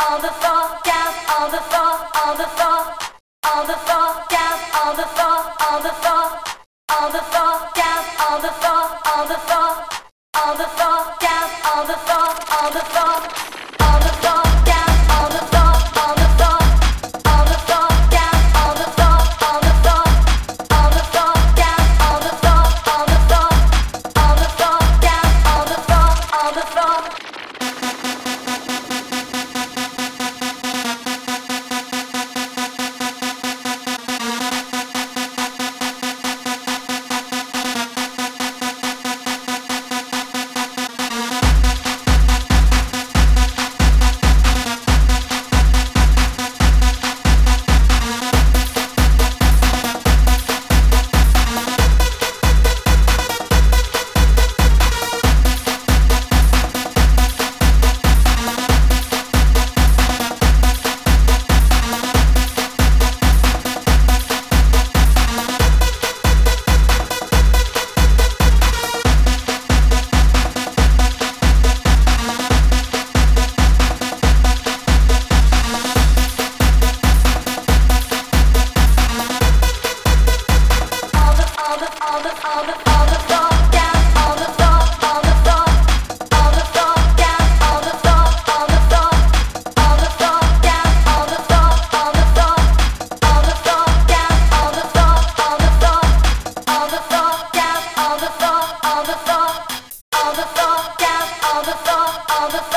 on the floor, down on the floor, on the floor, on the floor, down on the floor, on the floor, on the floor, down on the floor, on the floor, on the floor, down on the floor, on the floor, all the floor.